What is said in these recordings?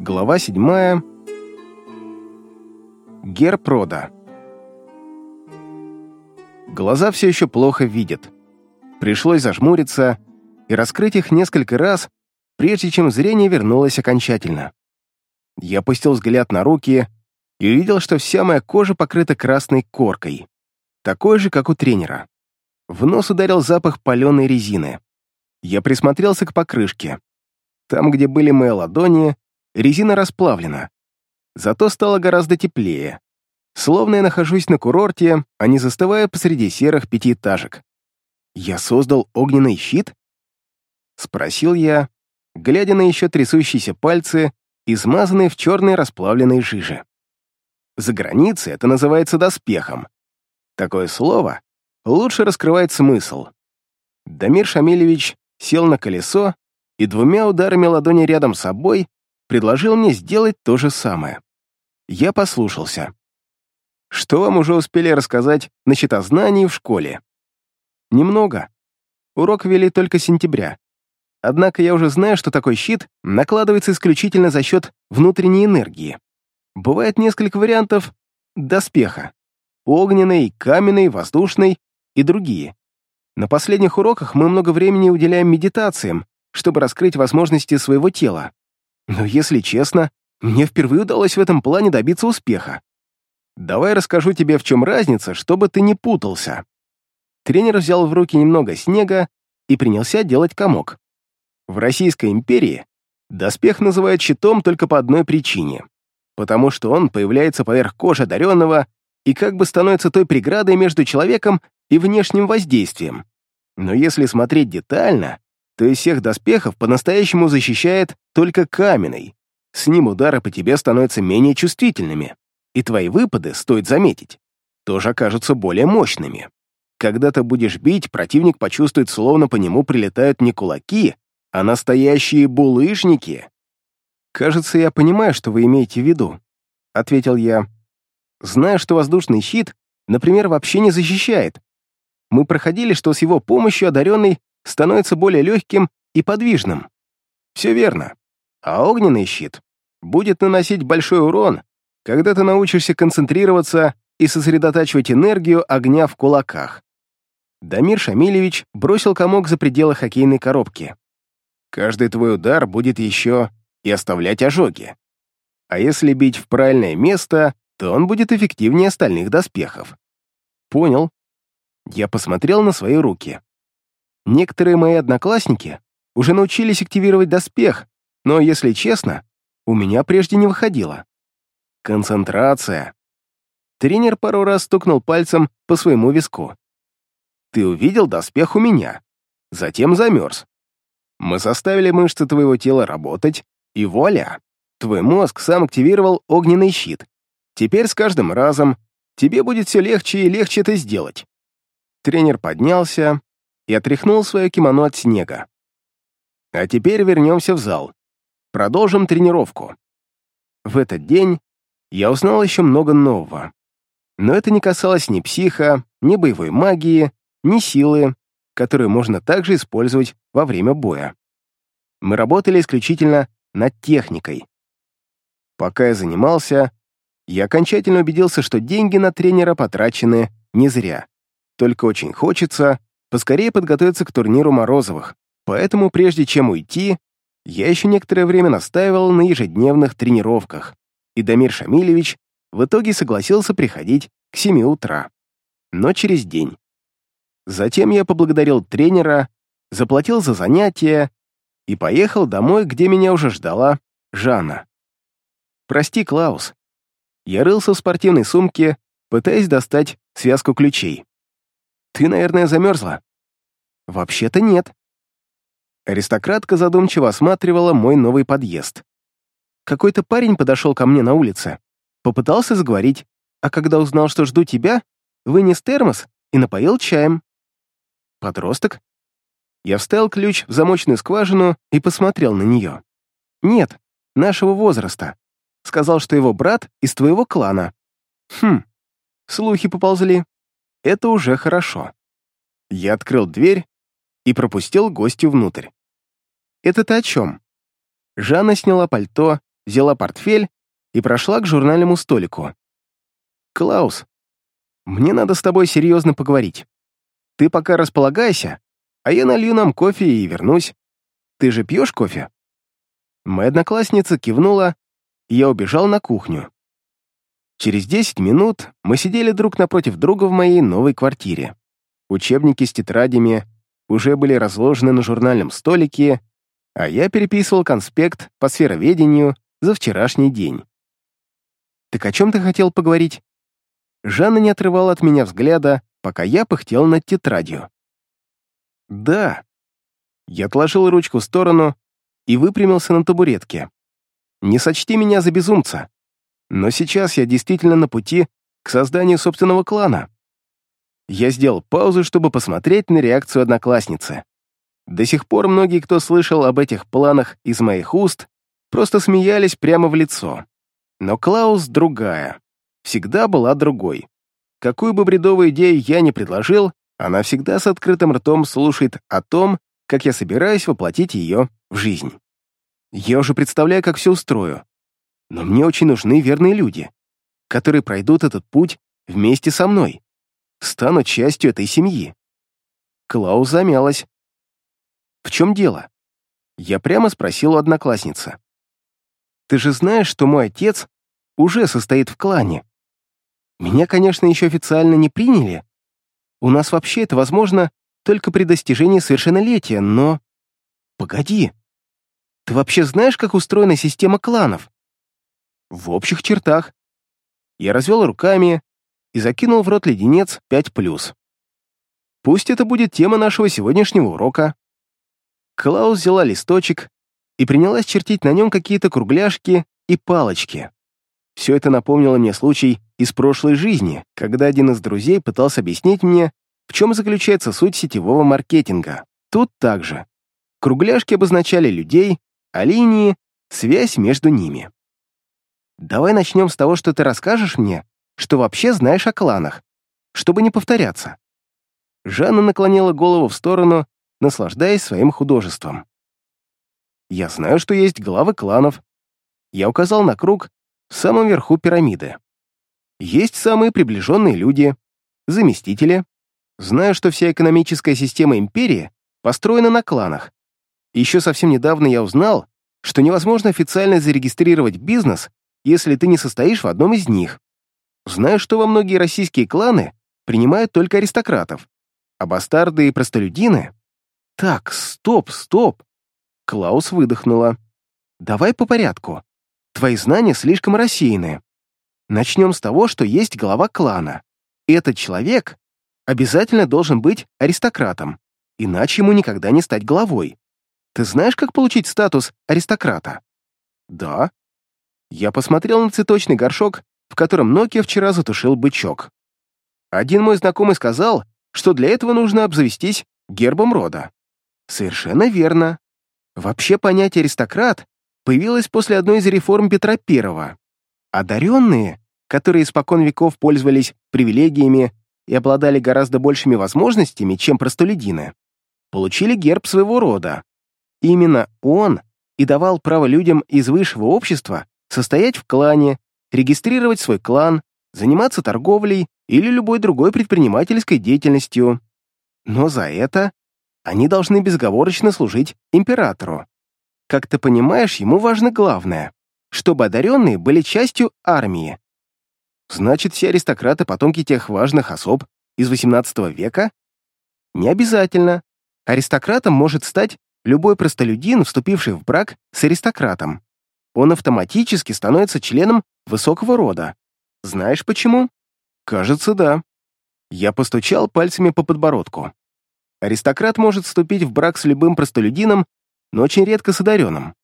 Глава седьмая. Герпрода. Глаза все еще плохо видят. Пришлось зажмуриться и раскрыть их несколько раз, прежде чем зрение вернулось окончательно. Я опустил взгляд на руки и увидел, что вся моя кожа покрыта красной коркой, такой же, как у тренера. В нос ударил запах паленой резины. Я присмотрелся к покрышке. Там, где были мои ладони, резина расплавлена. Зато стало гораздо теплее. Словно я нахожусь на курорте, а не застывая посреди серых пятиэтажек. «Я создал огненный щит?» Спросил я, глядя на еще трясущиеся пальцы, измазанные в черной расплавленной жиже. За границей это называется доспехом. Такое слово лучше раскрывает смысл. Дамир Шамилевич сел на колесо и двумя ударами ладони рядом с собой предложил мне сделать то же самое. Я послушался. Что вам уже успели рассказать на счетознании в школе? Немного. Урок вели только сентября. Однако я уже знаю, что такой щит накладывается исключительно за счет внутренней энергии. Бывает несколько вариантов доспеха. Огненный, каменный, воздушный и другие. На последних уроках мы много времени уделяем медитациям, чтобы раскрыть возможности своего тела. Но, если честно, мне впервые удалось в этом плане добиться успеха. Давай расскажу тебе, в чем разница, чтобы ты не путался. Тренер взял в руки немного снега и принялся делать комок. В Российской империи доспех называют щитом только по одной причине. Потому что он появляется поверх кожи одаренного и как бы становится той преградой между человеком и внешним воздействием. Но если смотреть детально, то из всех доспехов по-настоящему защищает только каменный. С ним удары по тебе становятся менее чувствительными, и твои выпады, стоит заметить, тоже окажутся более мощными. Когда ты будешь бить, противник почувствует, словно по нему прилетают не кулаки, а настоящие булыжники. «Кажется, я понимаю, что вы имеете в виду», — ответил я. «Знаю, что воздушный щит, например, вообще не защищает. Мы проходили, что с его помощью одаренный становится более легким и подвижным. Все верно. А огненный щит будет наносить большой урон, когда ты научишься концентрироваться и сосредотачивать энергию огня в кулаках. Дамир Шамилевич бросил комок за пределы хоккейной коробки. Каждый твой удар будет еще и оставлять ожоги. А если бить в правильное место, то он будет эффективнее остальных доспехов. Понял. Я посмотрел на свои руки. Некоторые мои одноклассники уже научились активировать доспех, но, если честно, у меня прежде не выходило. Концентрация. Тренер пару раз стукнул пальцем по своему виску. Ты увидел доспех у меня, затем замерз. Мы заставили мышцы твоего тела работать, и вуаля, твой мозг сам активировал огненный щит. Теперь с каждым разом тебе будет все легче и легче это сделать. Тренер поднялся, и отряхнул свое кимоно от снега. А теперь вернемся в зал. Продолжим тренировку. В этот день я узнал еще много нового. Но это не касалось ни психа, ни боевой магии, ни силы, которую можно также использовать во время боя. Мы работали исключительно над техникой. Пока я занимался, я окончательно убедился, что деньги на тренера потрачены не зря. Только очень хочется, поскорее подготовиться к турниру Морозовых, поэтому прежде чем уйти, я еще некоторое время настаивал на ежедневных тренировках, и Дамир Шамилевич в итоге согласился приходить к 7 утра, но через день. Затем я поблагодарил тренера, заплатил за занятия и поехал домой, где меня уже ждала Жанна. «Прости, Клаус». Я рылся в спортивной сумке, пытаясь достать связку ключей. Ты, наверное, замерзла?» «Вообще-то нет». Аристократка задумчиво осматривала мой новый подъезд. Какой-то парень подошел ко мне на улице, попытался заговорить, а когда узнал, что жду тебя, вынес термос и напоил чаем. Подросток? Я вставил ключ в замочную скважину и посмотрел на нее. Нет, нашего возраста. Сказал, что его брат из твоего клана. Хм, слухи поползли. Это уже хорошо. Я открыл дверь и пропустил гостю внутрь. «Это ты о чем?» Жанна сняла пальто, взяла портфель и прошла к журнальному столику. «Клаус, мне надо с тобой серьезно поговорить. Ты пока располагайся, а я налью нам кофе и вернусь. Ты же пьешь кофе?» Моя одноклассница кивнула, и я убежал на кухню. Через 10 минут мы сидели друг напротив друга в моей новой квартире. Учебники с тетрадями уже были разложены на журнальном столике, а я переписывал конспект по сфероведению за вчерашний день. «Так о чем ты хотел поговорить?» Жанна не отрывала от меня взгляда, пока я пыхтел над тетрадью. «Да». Я отложил ручку в сторону и выпрямился на табуретке. «Не сочти меня за безумца, но сейчас я действительно на пути к созданию собственного клана». Я сделал паузу, чтобы посмотреть на реакцию одноклассницы. До сих пор многие, кто слышал об этих планах из моих уст, просто смеялись прямо в лицо. Но Клаус другая. Всегда была другой. Какую бы бредовую идею я ни предложил, она всегда с открытым ртом слушает о том, как я собираюсь воплотить ее в жизнь. Я уже представляю, как все устрою. Но мне очень нужны верные люди, которые пройдут этот путь вместе со мной станут частью этой семьи. Клаус замялась. «В чем дело?» Я прямо спросил у одноклассницы. «Ты же знаешь, что мой отец уже состоит в клане. Меня, конечно, еще официально не приняли. У нас вообще это возможно только при достижении совершеннолетия, но... Погоди. Ты вообще знаешь, как устроена система кланов? В общих чертах. Я развел руками, и закинул в рот леденец 5+. Пусть это будет тема нашего сегодняшнего урока. Клаус взяла листочек и принялась чертить на нем какие-то кругляшки и палочки. Все это напомнило мне случай из прошлой жизни, когда один из друзей пытался объяснить мне, в чем заключается суть сетевого маркетинга. Тут также. Кругляшки обозначали людей, а линии — связь между ними. Давай начнем с того, что ты расскажешь мне, что вообще знаешь о кланах, чтобы не повторяться». Жанна наклонила голову в сторону, наслаждаясь своим художеством. «Я знаю, что есть главы кланов». Я указал на круг в самом верху пирамиды. Есть самые приближенные люди, заместители. Знаю, что вся экономическая система империи построена на кланах. Еще совсем недавно я узнал, что невозможно официально зарегистрировать бизнес, если ты не состоишь в одном из них. Знаю, что во многие российские кланы принимают только аристократов, а бастарды и простолюдины... Так, стоп, стоп. Клаус выдохнула. Давай по порядку. Твои знания слишком рассеяны. Начнем с того, что есть глава клана. Этот человек обязательно должен быть аристократом, иначе ему никогда не стать главой. Ты знаешь, как получить статус аристократа? Да. Я посмотрел на цветочный горшок в котором Nokia вчера затушил бычок. Один мой знакомый сказал, что для этого нужно обзавестись гербом рода. Совершенно верно. Вообще понятие «аристократ» появилось после одной из реформ Петра I. Одаренные, которые испокон веков пользовались привилегиями и обладали гораздо большими возможностями, чем простолюдины, получили герб своего рода. Именно он и давал право людям из высшего общества состоять в клане регистрировать свой клан, заниматься торговлей или любой другой предпринимательской деятельностью. Но за это они должны безговорочно служить императору. Как ты понимаешь, ему важно главное, чтобы одаренные были частью армии. Значит, все аристократы — потомки тех важных особ из XVIII века? Не обязательно. Аристократом может стать любой простолюдин, вступивший в брак с аристократом он автоматически становится членом высокого рода. Знаешь почему? Кажется, да. Я постучал пальцами по подбородку. Аристократ может вступить в брак с любым простолюдином, но очень редко с одаренным.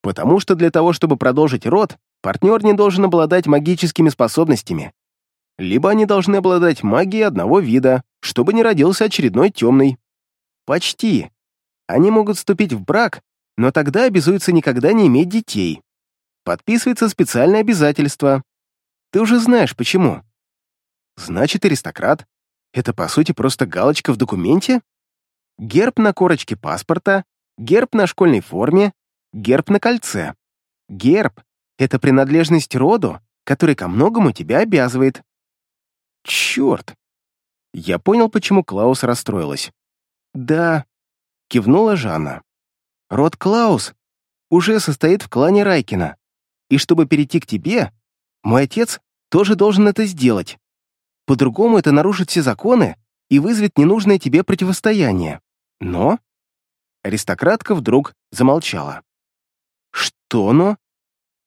Потому что для того, чтобы продолжить род, партнер не должен обладать магическими способностями. Либо они должны обладать магией одного вида, чтобы не родился очередной темный. Почти. Они могут вступить в брак, но тогда обязуются никогда не иметь детей. Подписывается специальное обязательство. Ты уже знаешь, почему. Значит, аристократ — это, по сути, просто галочка в документе? Герб на корочке паспорта, герб на школьной форме, герб на кольце. Герб Это принадлежность роду, который ко многому тебя обязывает». «Черт!» Я понял, почему Клаус расстроилась. «Да», — кивнула Жанна. «Род Клаус уже состоит в клане Райкина, и чтобы перейти к тебе, мой отец тоже должен это сделать. По-другому это нарушит все законы и вызовет ненужное тебе противостояние. Но...» Аристократка вдруг замолчала. «Что но?»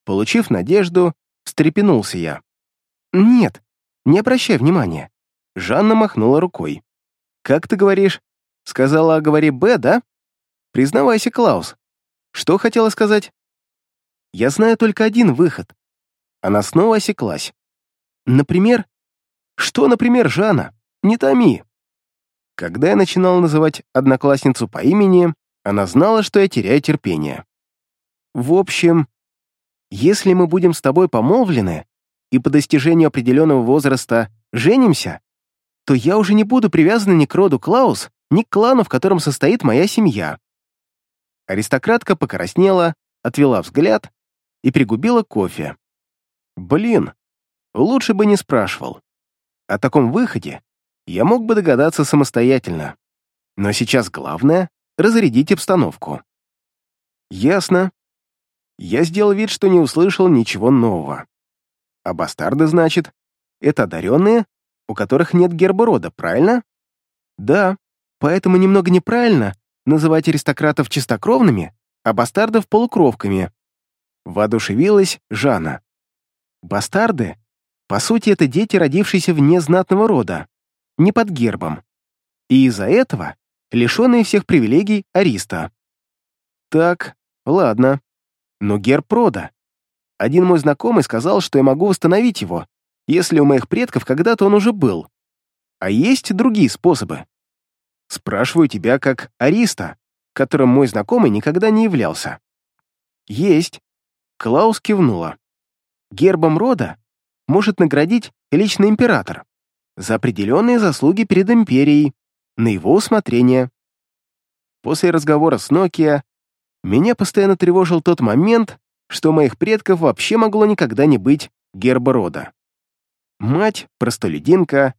Получив надежду, встрепенулся я. «Нет, не обращай внимания». Жанна махнула рукой. «Как ты говоришь? Сказала, говори «Б», да? Признавайся, Клаус. Что хотела сказать?» «Я знаю только один выход». Она снова осеклась. «Например?» «Что, например, Жанна? Не томи». Когда я начинал называть одноклассницу по имени, она знала, что я теряю терпение. В общем, если мы будем с тобой помолвлены и по достижению определенного возраста женимся, то я уже не буду привязана ни к роду Клаус, ни к клану, в котором состоит моя семья». Аристократка покраснела, отвела взгляд и пригубила кофе. «Блин, лучше бы не спрашивал. О таком выходе я мог бы догадаться самостоятельно. Но сейчас главное — разрядить обстановку». «Ясно», я сделал вид, что не услышал ничего нового. А бастарды, значит, это одаренные, у которых нет герба рода, правильно? Да, поэтому немного неправильно называть аристократов чистокровными, а бастардов полукровками. Воодушевилась Жанна. Бастарды, по сути, это дети, родившиеся вне знатного рода, не под гербом. И из-за этого лишенные всех привилегий Ариста. Так, ладно но герб рода. Один мой знакомый сказал, что я могу восстановить его, если у моих предков когда-то он уже был. А есть другие способы. Спрашиваю тебя как ариста, которым мой знакомый никогда не являлся. Есть. Клаус кивнула. Гербом рода может наградить личный император за определенные заслуги перед империей, на его усмотрение. После разговора с Nokia меня постоянно тревожил тот момент, что у моих предков вообще могло никогда не быть герба рода. Мать, простолюдинка,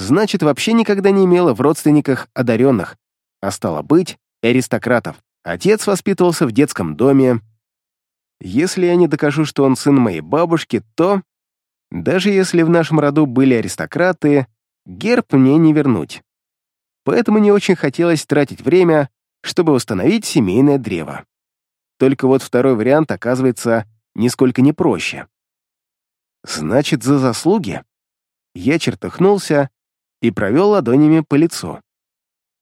значит, вообще никогда не имела в родственниках одаренных, а стало быть, аристократов. Отец воспитывался в детском доме. Если я не докажу, что он сын моей бабушки, то, даже если в нашем роду были аристократы, герб мне не вернуть. Поэтому не очень хотелось тратить время, чтобы восстановить семейное древо. Только вот второй вариант оказывается нисколько не проще. Значит, за заслуги? Я чертыхнулся и провел ладонями по лицу.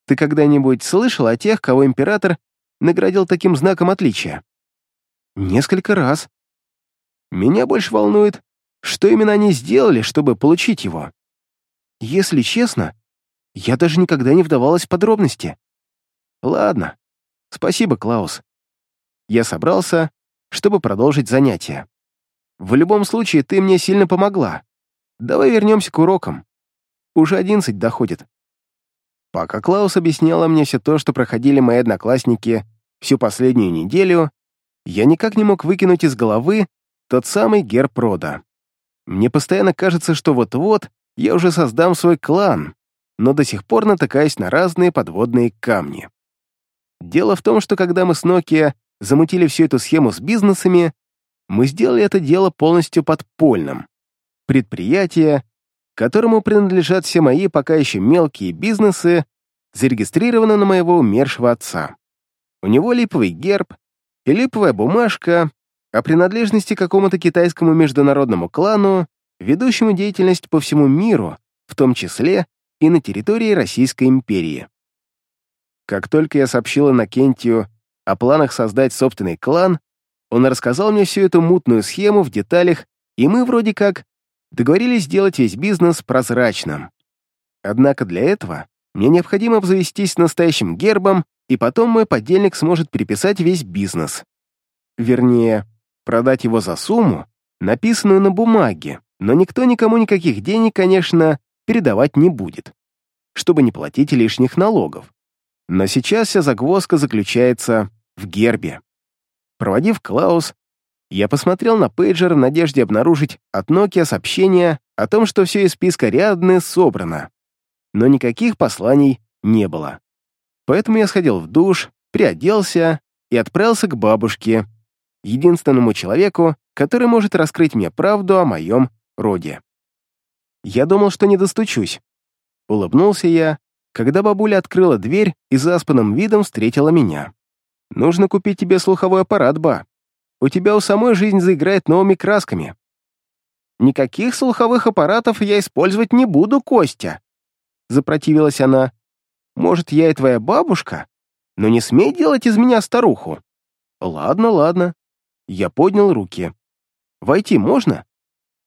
Ты когда-нибудь слышал о тех, кого император наградил таким знаком отличия? Несколько раз. Меня больше волнует, что именно они сделали, чтобы получить его. Если честно, я даже никогда не вдавалась в подробности. Ладно. Спасибо, Клаус я собрался, чтобы продолжить занятия. В любом случае, ты мне сильно помогла. Давай вернемся к урокам. Уже одиннадцать доходит. Пока Клаус объясняла мне все то, что проходили мои одноклассники всю последнюю неделю, я никак не мог выкинуть из головы тот самый герб рода. Мне постоянно кажется, что вот-вот я уже создам свой клан, но до сих пор натыкаюсь на разные подводные камни. Дело в том, что когда мы с Nokia замутили всю эту схему с бизнесами, мы сделали это дело полностью подпольным. Предприятие, которому принадлежат все мои пока еще мелкие бизнесы, зарегистрировано на моего умершего отца. У него липовый герб и липовая бумажка о принадлежности к какому-то китайскому международному клану, ведущему деятельность по всему миру, в том числе и на территории Российской империи. Как только я сообщила Накентию о планах создать собственный клан, он рассказал мне всю эту мутную схему в деталях, и мы вроде как договорились сделать весь бизнес прозрачным. Однако для этого мне необходимо обзавестись настоящим гербом, и потом мой подельник сможет переписать весь бизнес. Вернее, продать его за сумму, написанную на бумаге, но никто никому никаких денег, конечно, передавать не будет, чтобы не платить лишних налогов. Но сейчас вся загвоздка заключается в гербе. Проводив Клаус, Я посмотрел на пейджер в надежде обнаружить от Nokia сообщение о том, что все из списка Риадны собрано. Но никаких посланий не было. Поэтому я сходил в душ, приоделся и отправился к бабушке, единственному человеку, который может раскрыть мне правду о моем роде. Я думал, что не достучусь. Улыбнулся я, когда бабуля открыла дверь и заспанным видом встретила меня. «Нужно купить тебе слуховой аппарат, ба. У тебя у самой жизнь заиграет новыми красками». «Никаких слуховых аппаратов я использовать не буду, Костя», — запротивилась она. «Может, я и твоя бабушка? Но не смей делать из меня старуху». «Ладно, ладно». Я поднял руки. «Войти можно?»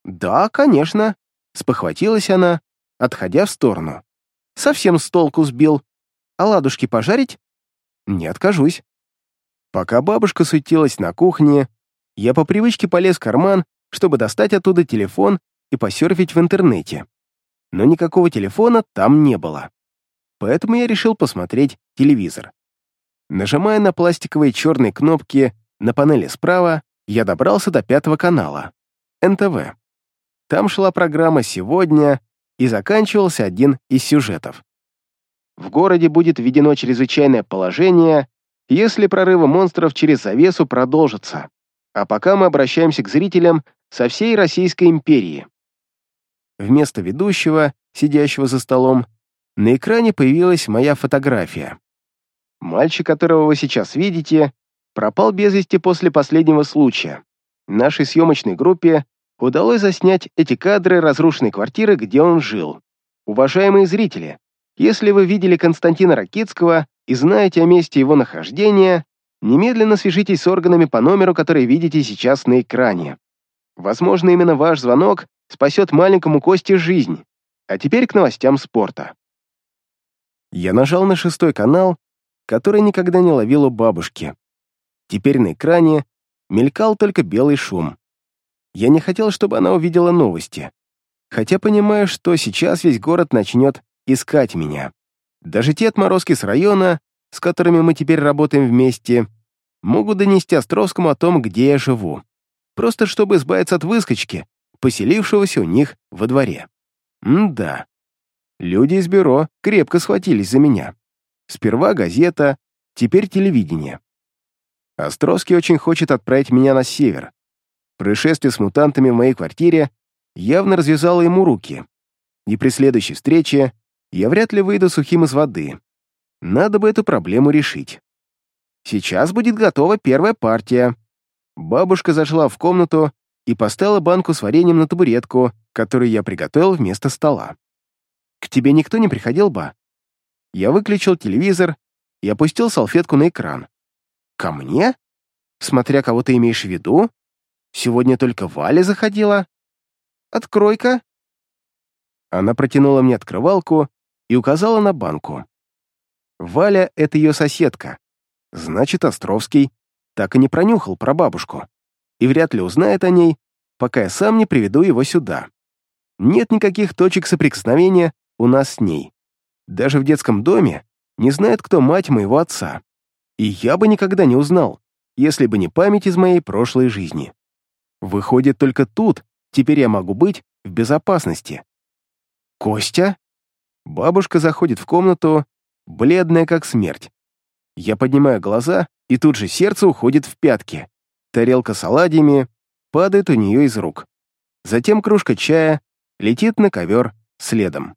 «Да, конечно», — спохватилась она, отходя в сторону. «Совсем с толку сбил. А ладушки пожарить?» «Не откажусь». Пока бабушка суетилась на кухне, я по привычке полез в карман, чтобы достать оттуда телефон и посерфить в интернете. Но никакого телефона там не было. Поэтому я решил посмотреть телевизор. Нажимая на пластиковые черные кнопки на панели справа, я добрался до пятого канала — НТВ. Там шла программа «Сегодня», и заканчивался один из сюжетов. В городе будет введено чрезвычайное положение, если прорывы монстров через завесу продолжатся. А пока мы обращаемся к зрителям со всей Российской империи. Вместо ведущего, сидящего за столом, на экране появилась моя фотография. Мальчик, которого вы сейчас видите, пропал без вести после последнего случая. Нашей съемочной группе удалось заснять эти кадры разрушенной квартиры, где он жил. Уважаемые зрители, если вы видели Константина Ракитского и знаете о месте его нахождения, немедленно свяжитесь с органами по номеру, который видите сейчас на экране. Возможно, именно ваш звонок спасет маленькому Косте жизнь. А теперь к новостям спорта. Я нажал на шестой канал, который никогда не ловил у бабушки. Теперь на экране мелькал только белый шум. Я не хотел, чтобы она увидела новости. Хотя понимаю, что сейчас весь город начнет искать меня. Даже те отморозки с района, с которыми мы теперь работаем вместе, могут донести Островскому о том, где я живу. Просто чтобы избавиться от выскочки, поселившегося у них во дворе. М-да. Люди из бюро крепко схватились за меня. Сперва газета, теперь телевидение. Островский очень хочет отправить меня на север, Происшествие с мутантами в моей квартире явно развязало ему руки. И при следующей встрече я вряд ли выйду сухим из воды. Надо бы эту проблему решить. Сейчас будет готова первая партия. Бабушка зашла в комнату и поставила банку с вареньем на табуретку, которую я приготовил вместо стола. «К тебе никто не приходил, ба?» Я выключил телевизор и опустил салфетку на экран. «Ко мне? Смотря кого ты имеешь в виду?» Сегодня только Валя заходила. Открой-ка». Она протянула мне открывалку и указала на банку. Валя — это ее соседка. Значит, Островский так и не пронюхал про бабушку. И вряд ли узнает о ней, пока я сам не приведу его сюда. Нет никаких точек соприкосновения у нас с ней. Даже в детском доме не знает, кто мать моего отца. И я бы никогда не узнал, если бы не память из моей прошлой жизни. Выходит, только тут теперь я могу быть в безопасности. Костя? Бабушка заходит в комнату, бледная как смерть. Я поднимаю глаза, и тут же сердце уходит в пятки. Тарелка с оладьями падает у нее из рук. Затем кружка чая летит на ковер следом.